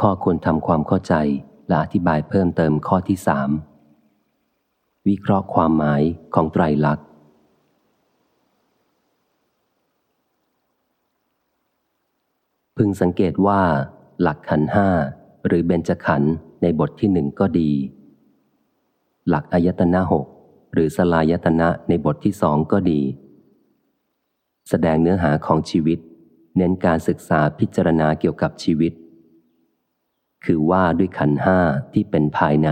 ข้อควรทำความเข้าใจและอธิบายเพิ่มเติมข้อที่สามวิเคราะห์ความหมายของไตรลักษณ์ พึงสังเกตว่า หลักขันห้าหรือเบญจขันธ์ในบทที่หนึ่งก็ดี หลักอายตนะหกหรือสลายตนะในบทที่สองก็ดี แสดงเนื้อหาของชีวิต เน้นการศึกษาพิจารณาเกี่ยวกับชีวิต คือว่าด้วยขันห้าที่เป็นภายใน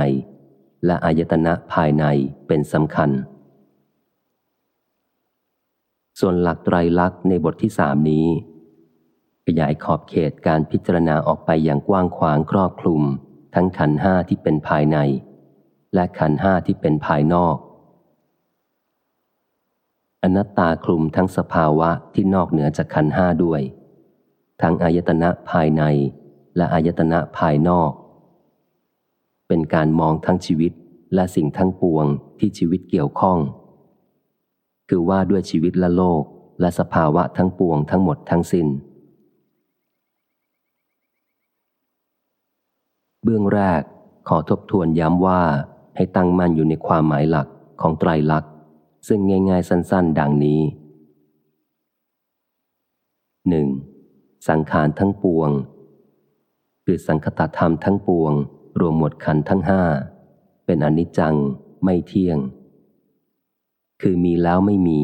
และอายตนะภายในเป็นสำคัญ ส่วนหลักไตรลักษณ์ในบทที่สามนี้ ขยายขอบเขตการพิจารณาออกไปอย่างกว้างขวางครอบคลุม ทั้งขันห้าที่เป็นภายใน และขันห้าที่เป็นภายนอก อนัตตาคลุมทั้งสภาวะที่นอกเหนือจากขันห้าด้วย ทั้งอายตนะภายใน และอายตนะภายนอก เป็นการมองทั้งชีวิตและสิ่งทั้งปวงที่ชีวิตเกี่ยวข้อง คือว่าด้วยชีวิตและโลกและสภาวะทั้งปวงทั้งหมดทั้งสิน้น เบื้องแรกขอทบทวนย้ำว่าให้ตั้งมั่นอยู่ในความหมายหลักของไตรลักษณ์ซึ่งง่ายๆสั้นๆ ดังนี้ 1. สังขารทั้งปวง คือสังคตธรรมทั้งปวง รวมหมวดขันทั้งห้า เป็นอนิจจัง ไม่เที่ยง คือมีแล้วไม่มี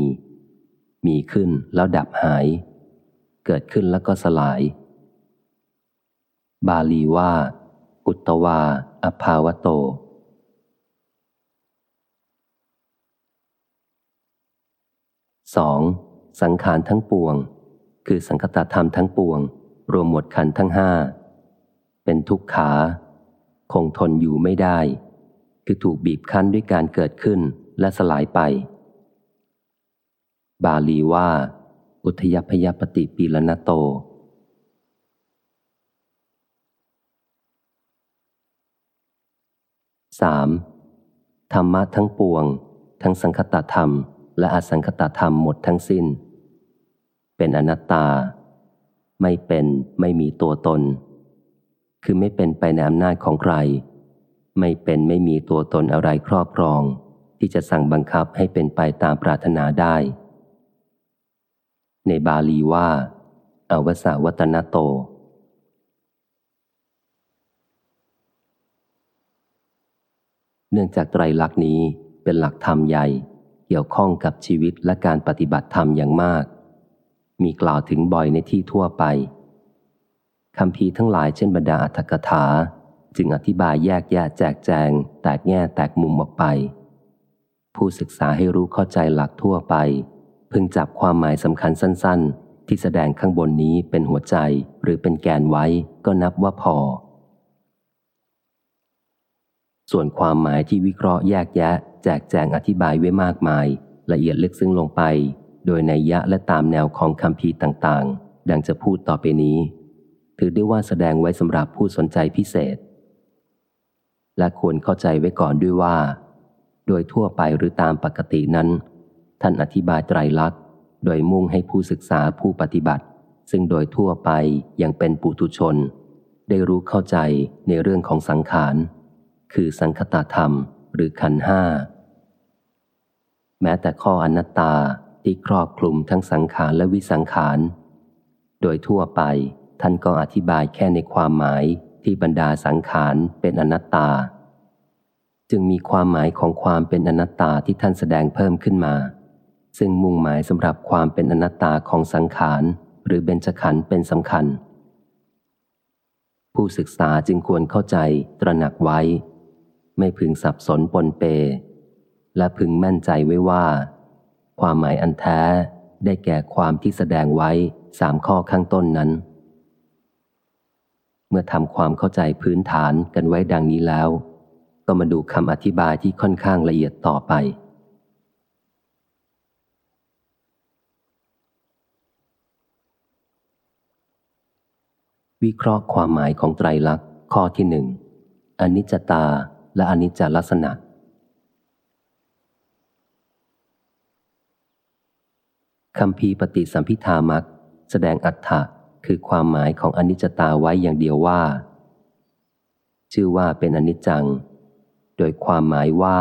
มีขึ้นแล้วดับหาย เกิดขึ้นแล้วก็สลาย บาลีว่า อุตตวาอภาวโต 2. สังขารทั้งปวง คือสังคตธรรมทั้งปวง รวมหมวดขันทั้งห้า เป็นทุกขา คงทนอยู่ไม่ได้ คือถูกบีบคั้นด้วยการเกิดขึ้นและสลายไป บาลีว่า อุทยพยปฏิปีลนโต 3. ธรรมะทั้งปวง ทั้งสังคตธรรม และอสังคตธรรมหมดทั้งสิ้น เป็นอนัตตา ไม่เป็นไม่มีตัวตน คือไม่เป็นไปในอำนาจของใคร ไม่เป็นไม่มีตัวตนอะไรครอบครอง ที่จะสั่งบังคับให้เป็นไปตามปรารถนาได้ ในบาลีว่า อวสาวัตนโต เนื่องจากไตรลักษณ์นี้เป็นหลักธรรมใหญ่ เกี่ยวข้องกับชีวิตและการปฏิบัติธรรมอย่างมาก มีกล่าวถึงบ่อยในที่ทั่วไป คำพีทั้งหลายเช่นบรรดาอัธกถา จึงอธิบายแยกแยะแจกแจง แตกแง่แตกมุมออกไป ผู้ศึกษาให้รู้เข้าใจหลักทั่วไป พึงจับความหมายสำคัญสั้น ๆ ที่แสดงข้างบนนี้เป็นหัวใจหรือเป็นแกนไว้ก็นับว่าพอ ส่วนความหมายที่วิเคราะห์แยกแยะ แจกแจงอธิบายไว้มากมาย ละเอียดลึกซึ้งลงไป โดยในยะและตามแนวของคำพีต่างๆ ดังจะพูดต่อไปนี้ ถือได้ว่าแสดงไว้สำหรับผู้สนใจพิเศษ และควรเข้าใจไว้ก่อนด้วยว่า โดยทั่วไปหรือตามปกตินั้น ท่านอธิบายไตรลักษณ์ โดยมุ่งให้ผู้ศึกษาผู้ปฏิบัติ ซึ่งโดยทั่วไปยังเป็นปุถุชน ได้รู้เข้าใจในเรื่องของสังขาร คือสังคตธรรมหรือขันห้า แม้แต่ข้ออนัตตาที่ครอบคลุมทั้งสังขารและวิสังขาร โดยทั่วไป ท่านก็อธิบายแค่ในความหมายที่บรรดาสังขารเป็นอนัตตา จึงมีความหมายของความเป็นอนัตตาที่ท่านแสดงเพิ่มขึ้นมา ซึ่งมุ่งหมายสำหรับความเป็นอนัตตาของสังขารหรือเบญจขันธ์เป็นสำคัญ ผู้ศึกษาจึงควรเข้าใจตระหนักไว้ ไม่พึงสับสนปนเป และพึงมั่นใจไว้ว่า ความหมายอันแท้ได้แก่ความที่แสดงไว้สามข้อข้างต้นนั้น เมื่อทำความเข้าใจพื้นฐานกันไว้ดังนี้แล้ว ก็มาดูคำอธิบายที่ค่อนข้างละเอียดต่อไป วิเคราะห์ความหมายของไตรลักษณ์ข้อที่หนึ่งอนิจจตาและอนิจจลักษณะคำพีปฏิสัมพิธามักแสดงอัฏฐะ คือความหมายของอนิจจตาไว้อย่างเดียวว่า ชื่อว่าเป็นอนิจจัง โดยความหมายว่า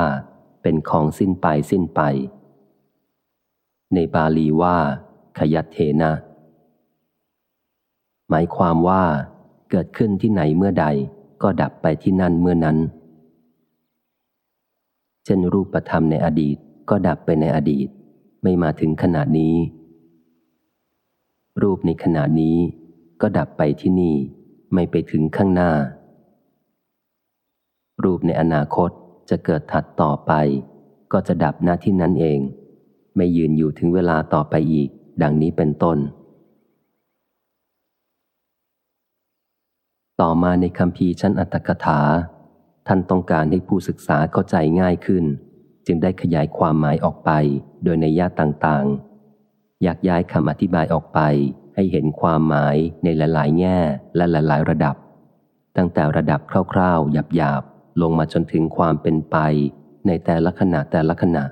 เป็นของสิ้นไปสิ้นไป ในบาลีว่า ขยัตเทนะ หมายความว่า เกิดขึ้นที่ไหนเมื่อใด ก็ดับไปที่นั่นเมื่อนั้น เช่นรูปธรรมในอดีตก็ดับไปในอดีต ไม่มาถึงขนาดนี้ รูปในขณะนี้ก็ดับไปที่นี่ไม่ไปถึงข้างหน้า รูปในอนาคตจะเกิดถัดต่อไป ก็จะดับหน้าที่นั้นเอง ไม่ยืนอยู่ถึงเวลาต่อไปอีก ดังนี้เป็นต้น ต่อมาในคำพีชั้นอัตถกถา ท่านต้องการให้ผู้ศึกษาเข้าใจง่ายขึ้น จึงได้ขยายความหมายออกไปโดยในย่าต่างๆ อยากย้ายคำอธิบายออกไป ให้เห็นความหมายในหลาย ๆ แง่และหลาย ๆ ระดับ ตั้งแต่ระดับคร่าว ๆ หยาบ ๆ ลงมาจนถึงความเป็นไป ในแต่ละขณะแต่ละขณะ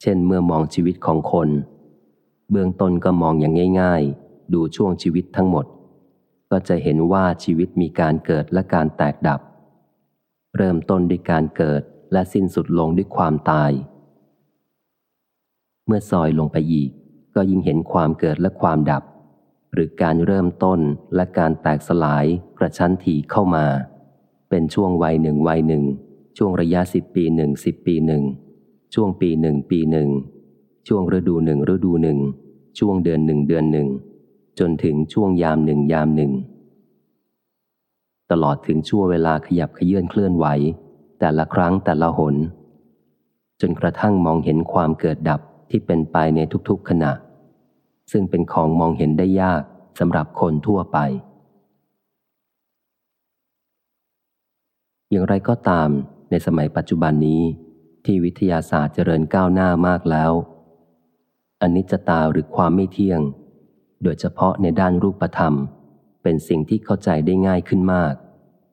เช่นเมื่อมองชีวิตของคน เบื้องต้นก็มองอย่างง่าย ๆ ดูช่วงชีวิตทั้งหมด ก็จะเห็นว่าชีวิตมีการเกิดและการแตกดับ เริ่มต้นด้วยการเกิดและสิ้นสุดลงด้วยความตาย เมื่อซอยลงไปอีก ก็ยิ่งเห็นความเกิดและความดับ หรือการเริ่มต้นและการแตกสลายกระชั้นทีเข้ามา เป็นช่วงวัยหนึ่งวัยหนึ่ง ช่วงระยะสิบปีหนึ่งสิบปีหนึ่ง ช่วงปีหนึ่งปีหนึ่ง ช่วงฤดูหนึ่งฤดูหนึ่ง ช่วงเดือนหนึ่งเดือนหนึ่ง จนถึงช่วงยามหนึ่งยามหนึ่ง ตลอดถึงช่วงเวลาขยับขยื่นเคลื่อนไหว แต่ละครั้งแต่ละหนจนกระทั่งมองเห็นความเกิดดับ ที่เป็นไปในทุกๆขณะ ซึ่งเป็นของมองเห็นได้ยากสำหรับคนทั่วไป อย่างไรก็ตามในสมัยปัจจุบันนี้ที่วิทยาศาสตร์เจริญก้าวหน้ามากแล้วอนิจจตาหรือความไม่เที่ยง โดยเฉพาะในด้านรูปธรรม เป็นสิ่งที่เข้าใจได้ง่ายขึ้นมาก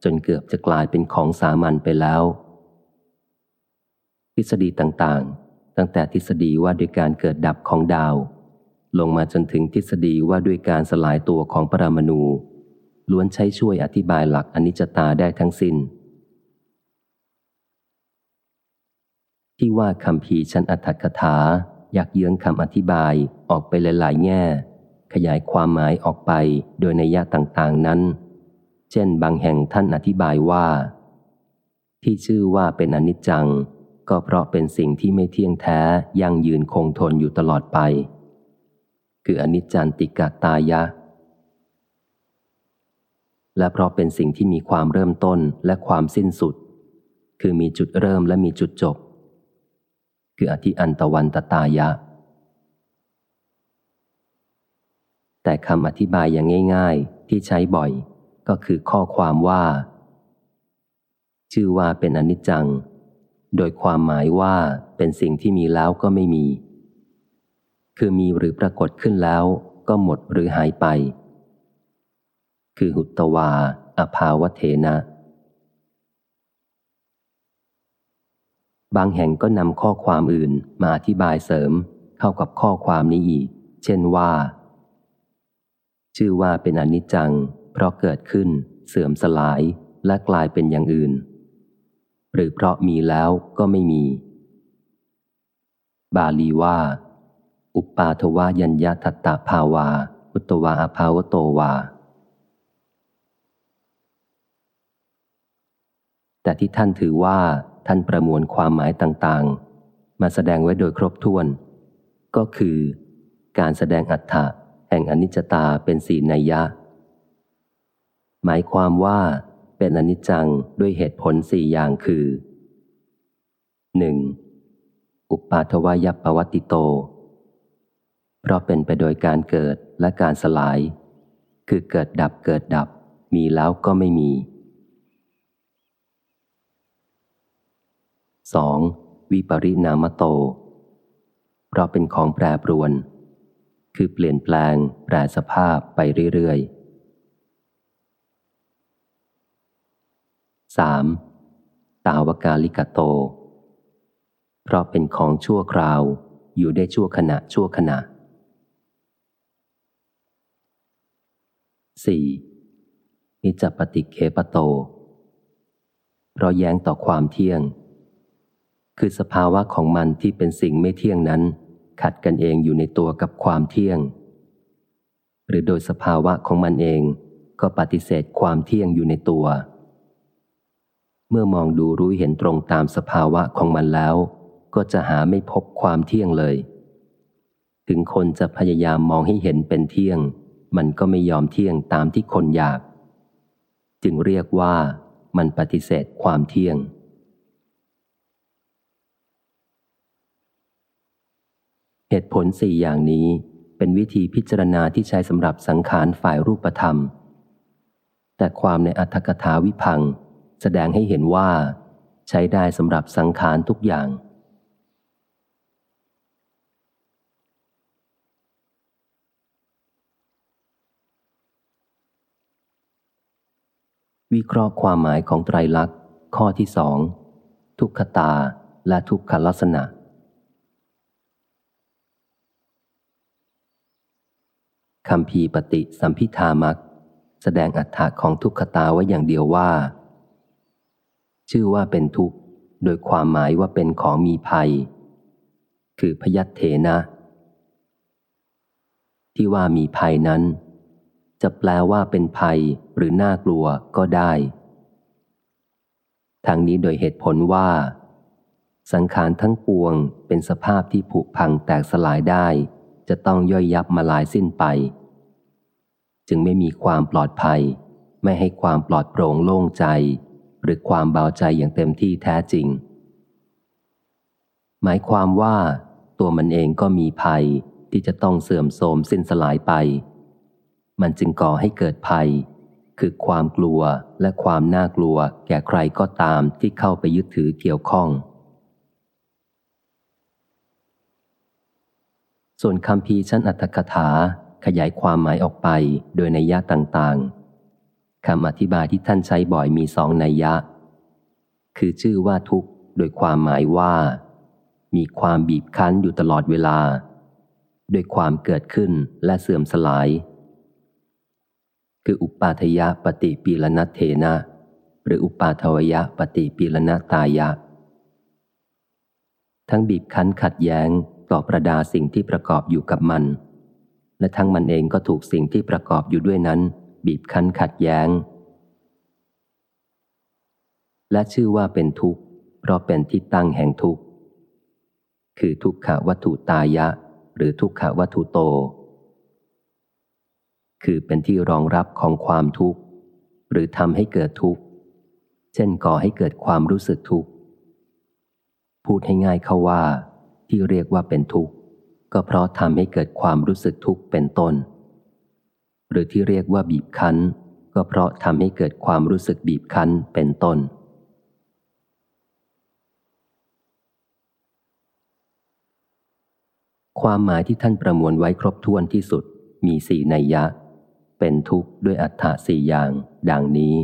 จนเกือบจะกลายเป็นของสามัญไปแล้วทฤษฎีต่างๆ ตั้งแต่ทฤษฎีว่าด้วยการเกิดดับของดาว ลงมาจนถึงทฤษฎีว่าด้วยการสลายตัวของปรมาณูล้วนใช้ช่วยอธิบายหลักอนิจจตาได้ทั้งสิน้น ที่ว่าคำพีชั้นอัตถกถาอยากเยื้องคำอธิบายออกไปหลายๆแง่ ขยายความหมายออกไปโดยในยะต่างๆนั้น เช่นบางแห่งท่านอธิบายว่า ที่ชื่อว่าเป็นอนิจจัง ก็เพราะเป็นสิ่งที่ไม่เที่ยงแท้ยั่งยืนคงทนอยู่ตลอดไป คืออนิจจันติกาตายะ และเพราะเป็นสิ่งที่มีความเริ่มต้นและความสิ้นสุด คือมีจุดเริ่มและมีจุดจบ คืออธิอันตวันตตายะ แต่คำอธิบายอย่างง่าย ๆ ที่ใช้บ่อย ก็คือข้อความว่า ชื่อว่าเป็นอนิจจัง โดยความหมายว่าเป็นสิ่งที่มีแล้วก็ไม่มี คือมีหรือปรากฏขึ้นแล้วก็หมดหรือหายไป คือหุตตวาอภาวเทนะ บางแห่งก็นำข้อความอื่นมาอธิบายเสริมเข้ากับข้อความนี้อีก เช่นว่า ชื่อว่าเป็นอนิจจัง เพราะเกิดขึ้น เสื่อมสลายและกลายเป็นอย่างอื่น หรือเพราะมีแล้วก็ไม่มี บาลีว่า อุปปาทวายัญญาทัตตาภาวา อุตวาอภาวโตวา แต่ที่ท่านถือว่าท่านประมวลความหมายต่างๆ มาแสดงไว้โดยครบถ้วน ก็คือ การแสดงอัฏฐะแห่งอนิจจตาเป็นสีนัยยะ หมายความว่า เป็นอนิจจังด้วยเหตุผลสี่อย่างคือ 1. อุปาทวายปวัติโต เพราะเป็นไปโดยการเกิดและการสลาย คือเกิดดับเกิดดับ มีแล้วก็ไม่มี 2. วิปริณามโต เพราะเป็นของแปรปรวน คือเปลี่ยนแปลง แปรสภาพไปเรื่อยๆ 3. ตาวกาลิกโต เพราะเป็นของชั่วคราว อยู่ได้ชั่วขณะชั่วขณะ 4. นิจปฏิเคปโต เพราะแย้งต่อความเที่ยง คือสภาวะของมันที่เป็นสิ่งไม่เที่ยงนั้น ขัดกันเองอยู่ในตัวกับความเที่ยง หรือโดยสภาวะของมันเองก็ปฏิเสธความเที่ยงอยู่ในตัว เมื่อมองดูรู้เห็นตรงตามสภาวะของมันแล้ว ก็จะหาไม่พบความเที่ยงเลย ถึงคนจะพยายามมองให้เห็นเป็นเที่ยง มันก็ไม่ยอมเที่ยงตามที่คนอยาก จึงเรียกว่ามันปฏิเสธความเที่ยง เหตุผลสี่อย่างนี้เป็นวิธีพิจารณาที่ใช้สำหรับสังขารฝ่ายรูปธรรม แต่ความในอัตถกถาวิพัง แสดงให้เห็นว่า ใช้ได้สำหรับสังขารทุกอย่าง วิเคราะห์ความหมายของไตรลักษณ์ ข้อที่สองทุกขตาและทุกขลักษณะคำพีปฏิสัมพิธามัก แสดงอัฏฐะของทุกขตาไว้อย่างเดียวว่า ชื่อว่าเป็นทุกข์ โดยความหมายว่าเป็นของมีภัย คือพยัตเถนะ ที่ว่ามีภัยนั้น จะแปลว่าเป็นภัยหรือน่ากลัวก็ได้ทางนี้โดยเหตุผลว่า สังขารทั้งปวงเป็นสภาพที่ผุพังแตกสลายได้ จะต้องย่อยยับมาลายสิ้นไป จึงไม่มีความปลอดภัย ไม่ให้ความปลอดโปร่งโล่งใจ หรือความเบาใจอย่างเต็มที่แท้จริง หมายความว่า ตัวมันเองก็มีภัยที่จะต้องเสื่อมโทรมสิ้นสลายไป มันจึงก่อให้เกิดภัย คือความกลัวและความน่ากลัวแก่ใครก็ตามที่เข้าไปยึดถือเกี่ยวข้อง ส่วนคำพีชั้นอัตถกถาขยายความหมายออกไปโดยในยยะต่างๆ คำอธิบายที่ท่านใช้บ่อยมีสองนัยยะ คือชื่อว่าทุกข์ โดยความหมายว่า มีความบีบคั้นอยู่ตลอดเวลา โดยความเกิดขึ้นและเสื่อมสลาย คืออุปาทยะปฏิปีลนัตเทนะ หรืออุปาทวยะปฏิปีลนตายะ ทั้งบีบคั้นขัดแย้งต่อประดาสิ่งที่ประกอบอยู่กับมัน และทั้งมันเองก็ถูกสิ่งที่ประกอบอยู่ด้วยนั้น บีบคั้นขัดแย้ง และชื่อว่าเป็นทุกข์ เพราะเป็นที่ตั้งแห่งทุกข์ คือทุกขวัตถุตายะ หรือทุกขวัตถุโต คือเป็นที่รองรับของความทุกข์ หรือทำให้เกิดทุกข์ เช่นก่อให้เกิดความรู้สึกทุกข์ พูดให้ง่ายเข้าว่า ที่เรียกว่าเป็นทุกข์ ก็เพราะทำให้เกิดความรู้สึกทุกข์เป็นต้น หรือที่เรียกว่าบีบคั้น ก็เพราะทำให้เกิดความรู้สึกบีบคั้นเป็นต้น ความหมายที่ท่านประมวลไว้ครบถ้วนที่สุดมีสี่นัยยะ เป็นทุกข์ด้วยอัฏฐาสี่อย่าง ดังนี้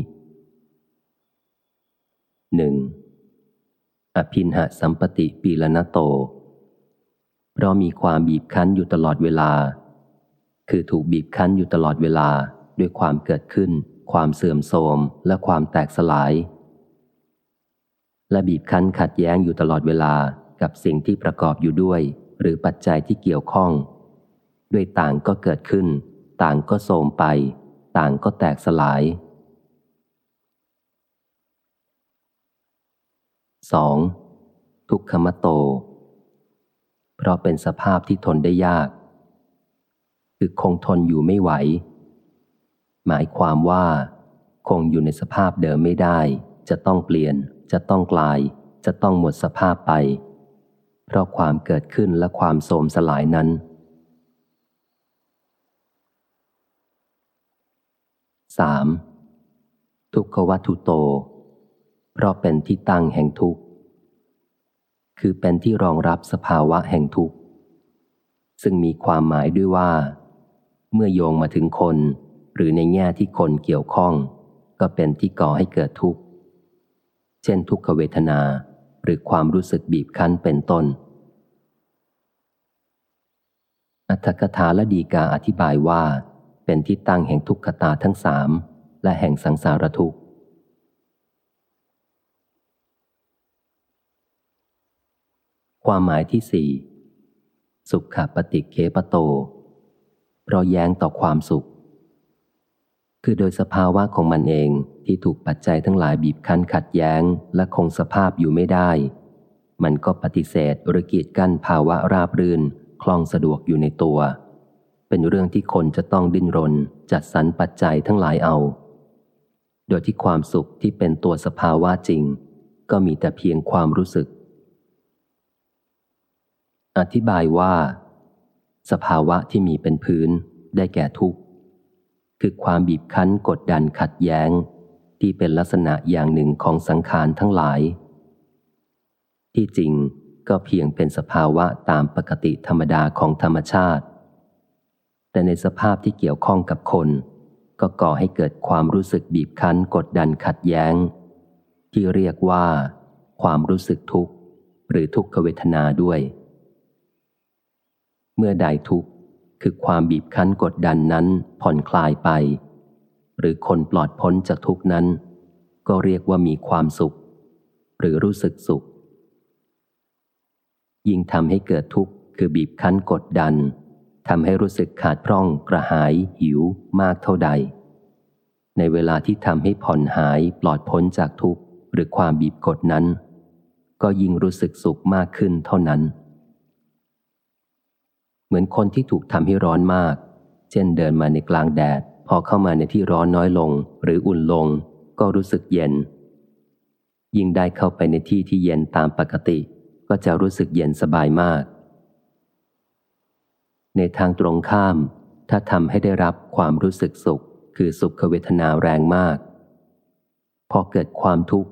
หนึ่งอภินหสัมปติปีลนโต เพราะมีความบีบคั้นอยู่ตลอดเวลา คือถูกบีบคั้นอยู่ตลอดเวลาด้วยความเกิดขึ้น ความเสื่อมโทรมและความแตกสลาย และบีบคั้นขัดแย้งอยู่ตลอดเวลากับสิ่งที่ประกอบอยู่ด้วย หรือปัจจัยที่เกี่ยวข้อง ด้วยต่างก็เกิดขึ้น ต่างก็โทรมไป ต่างก็แตกสลาย 2. ทุกขมโต เพราะเป็นสภาพที่ทนได้ยาก คือคงทนอยู่ไม่ไหว หมายความว่า คงอยู่ในสภาพเดิมไม่ได้ จะต้องเปลี่ยน จะต้องกลาย จะต้องหมดสภาพไป เพราะความเกิดขึ้นและความโสมสลายนั้น 3. ทุกขวัตถุโต เพราะเป็นที่ตั้งแห่งทุกข์ คือเป็นที่รองรับสภาวะแห่งทุกข์ ซึ่งมีความหมายด้วยว่า เมื่อโยงมาถึงคน หรือในแง่ที่คนเกี่ยวข้อง ก็เป็นที่ก่อให้เกิดทุกข์ เช่นทุกขเวทนา หรือความรู้สึกบีบคั้นเป็นต้น อัตถกถาและดีกาอธิบายว่า เป็นที่ตั้งแห่งทุกขตาทั้งสามและแห่งสังสารทุกข์ความหมายที่สี่สุขปฏิเคปโต เพราะแย้งต่อความสุข คือโดยสภาวะของมันเองที่ถูกปัจจัยทั้งหลายบีบคั้นขัดแย้งและคงสภาพอยู่ไม่ได้ มันก็ปฏิเสธหรือกีดกั้นภาวะราบรื่นคล่องสะดวกอยู่ในตัว เป็นเรื่องที่คนจะต้องดิ้นรน จัดสรรปัจจัยทั้งหลายเอา โดยที่ความสุขที่เป็นตัวสภาวะจริง ก็มีแต่เพียงความรู้สึก อธิบายว่า สภาวะที่มีเป็นพื้นได้แก่ทุกข์ คือความบีบคั้นกดดันขัดแย้ง ที่เป็นลักษณะอย่างหนึ่งของสังขารทั้งหลาย ที่จริงก็เพียงเป็นสภาวะตามปกติธรรมดาของธรรมชาติ แต่ในสภาพที่เกี่ยวข้องกับคน ก็ก่อให้เกิดความรู้สึกบีบคั้นกดดันขัดแย้ง ที่เรียกว่า ความรู้สึกทุกข์ หรือทุกขเวทนาด้วย เมื่อใดทุกข์คือความบีบคั้นกดดันนั้นผ่อนคลายไป หรือคนปลอดพ้นจากทุกนั้น ก็เรียกว่ามีความสุข หรือรู้สึกสุข ยิ่งทำให้เกิดทุกข์คือบีบคั้นกดดันทำให้รู้สึกขาดพร่องกระหายหิวมากเท่าใด ในเวลาที่ทำให้ผ่อนหายปลอดพ้นจากทุกข์หรือความบีบกดนั้น ก็ยิ่งรู้สึกสุขมากขึ้นเท่านั้น มือนคนที่ถูกทำให้ร้อนมาก เช่นเดินมาในกลางแดด พอเข้ามาในที่ร้อนน้อยลง หรืออุ่นลง ก็รู้สึกเย็น ยิ่งได้เข้าไปในที่ที่เย็นตามปกติ ก็จะรู้สึกเย็นสบายมาก ในทางตรงข้าม ถ้าทำให้ได้รับความรู้สึกสุข คือสุขเวทนาแรงมาก พอเกิดความทุกข์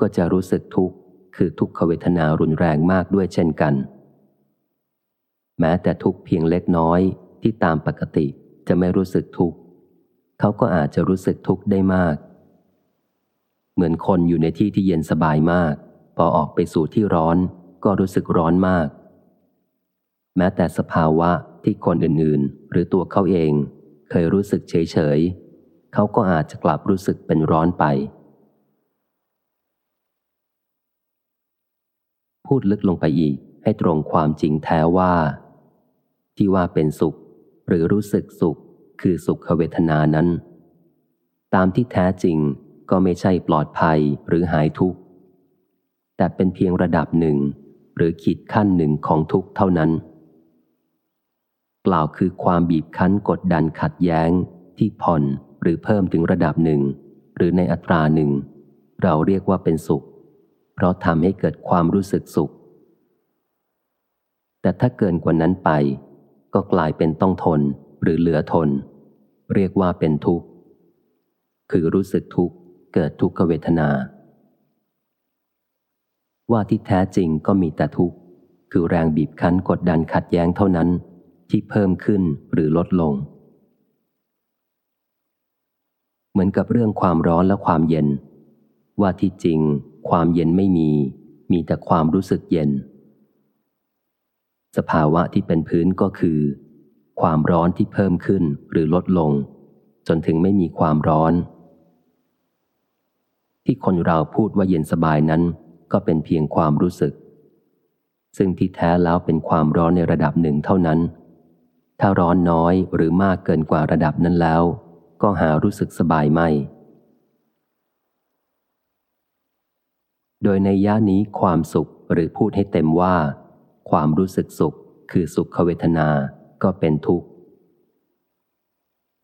ก็จะรู้สึกทุกข์คือทุกขเวทนารุนแรงมากด้วยเช่นกัน แม้แต่ทุกเพียงเล็กน้อยที่ตามปกติจะไม่รู้สึกทุกข์เขาก็อาจจะรู้สึกทุกข์ได้มาก เหมือนคนอยู่ในที่ที่เย็นสบายมาก พอออกไปสู่ที่ร้อนก็รู้สึกร้อนมาก แม้แต่สภาวะที่คนอื่นๆ หรือตัวเขาเองเคยรู้สึกเฉยๆเขาก็อาจจะกลับรู้สึกเป็นร้อนไป พูดลึกลงไปอีกให้ตรงความจริงแท้ว่า ที่ว่าเป็นสุข หรือรู้สึกสุข คือสุขเวทนานั้น ตามที่แท้จริงก็ไม่ใช่ปลอดภัยหรือหายทุกข์ แต่เป็นเพียงระดับหนึ่ง หรือขีดขั้นหนึ่งของทุกข์เท่านั้น กล่าวคือความบีบคั้นกดดันขัดแย้ง ที่ผ่อนหรือเพิ่มถึงระดับหนึ่ง หรือในอัตราหนึ่ง เราเรียกว่าเป็นสุข เพราะทำให้เกิดความรู้สึกสุข แต่ถ้าเกินกว่านั้นไป ก็กลายเป็นต้องทนหรือเหลือทน เรียกว่าเป็นทุกข์ คือรู้สึกทุกข์เกิดทุกขเวทนา ว่าที่แท้จริงก็มีแต่ทุกข์ คือแรงบีบคั้นกดดันขัดแย้งเท่านั้น ที่เพิ่มขึ้นหรือลดลง เหมือนกับเรื่องความร้อนและความเย็น ว่าที่จริง ความเย็นไม่มี มีแต่ความรู้สึกเย็น สภาวะที่เป็นพื้นก็คือ ความร้อนที่เพิ่มขึ้นหรือลดลง จนถึงไม่มีความร้อน ที่คนเราพูดว่าเย็นสบายนั้น ก็เป็นเพียงความรู้สึก ซึ่งที่แท้แล้วเป็นความร้อนในระดับหนึ่งเท่านั้น ถ้าร้อนน้อยหรือมากเกินกว่าระดับนั้นแล้ว ก็หารู้สึกสบายไม่ โดยในย่านี้ความสุขหรือพูดให้เต็มว่า ความรู้สึกสุขคือสุขเวทนาก็เป็นทุกข์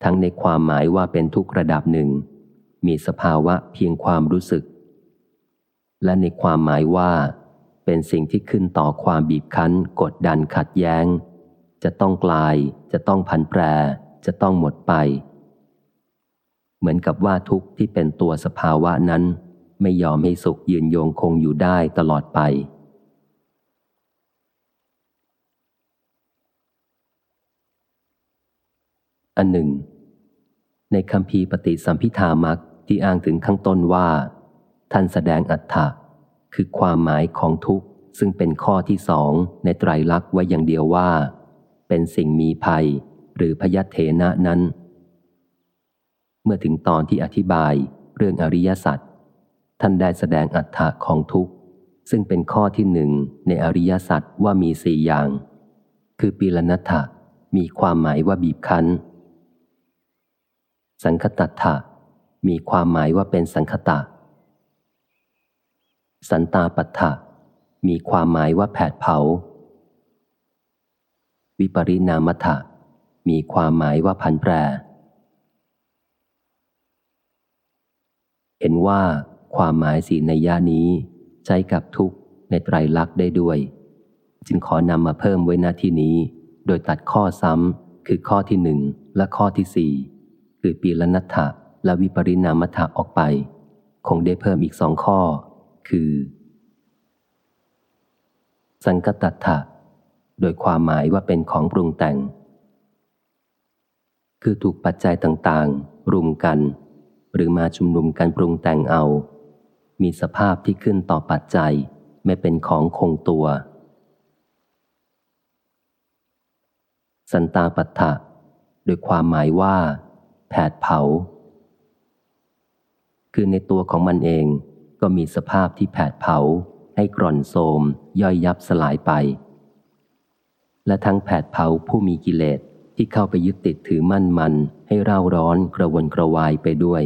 ทั้งในความหมายว่าเป็นทุกข์ระดับหนึ่ง มีสภาวะเพียงความรู้สึก และในความหมายว่า เป็นสิ่งที่ขึ้นต่อความบีบคั้น กดดันขัดแย้ง จะต้องกลาย จะต้องพันแปร จะต้องหมดไป เหมือนกับว่าทุกข์ที่เป็นตัวสภาวะนั้น ไม่ยอมให้สุขยืนโยงคงอยู่ได้ตลอดไป อันหนึ่ง ในคำพีปฏิสัมพิธามักที่อ้างถึงข้างต้นว่า ท่านแสดงอัฏฐะคือความหมายของทุกข์ ซึ่งเป็นข้อที่สองในไตรลักษณ์ไว้อย่างเดียวว่า เป็นสิ่งมีภัย หรือพยัตเถนะนั้น เมื่อถึงตอนที่อธิบายเรื่องอริยสัจท่านได้แสดงอัฏฐะของทุกข์ ซึ่งเป็นข้อที่หนึ่งในอริยสัจว่ามีสี่อย่าง คือปีลนัตถะมีความหมายว่าบีบคั้น สังคตัตถะมีความหมายว่าเป็นสังคตะ สันตาปัฏฐะมีความหมายว่าแผดเผา วิปริณามัฏฐะมีความหมายว่าพันแปร เห็นว่าความหมายสีในย่านี้ใช้กับทุกในไตรลักษณ์ได้ด้วย จึงขอนำมาเพิ่มไว้หน้าที่นี้ โดยตัดข้อซ้ำคือข้อที่หนึ่งและข้อที่สี่ คือปีละนัตถะและวิปริณามัฏฐะออกไป คงได้เพิ่มอีกสองข้อ คือ สังกตัตถะโดยความหมายว่าเป็นของปรุงแต่ง คือถูกปัจจัยต่างๆ รุมกัน หรือมาชุมนุมกันปรุงแต่งเอา มีสภาพที่ขึ้นต่อปัจจัยไม่เป็นของคงตัว สันตาปัฏฐะโดยความหมายว่า แผดเผา คือในตัวของมันเองก็มีสภาพที่แผดเผา ให้กร่อนโทมย่อยยับสลายไป และทั้งแผดเผาผู้มีกิเลสที่เข้าไปยึดติดถือมั่นมันให้เร่าร้อนกระวนกระวายไปด้วย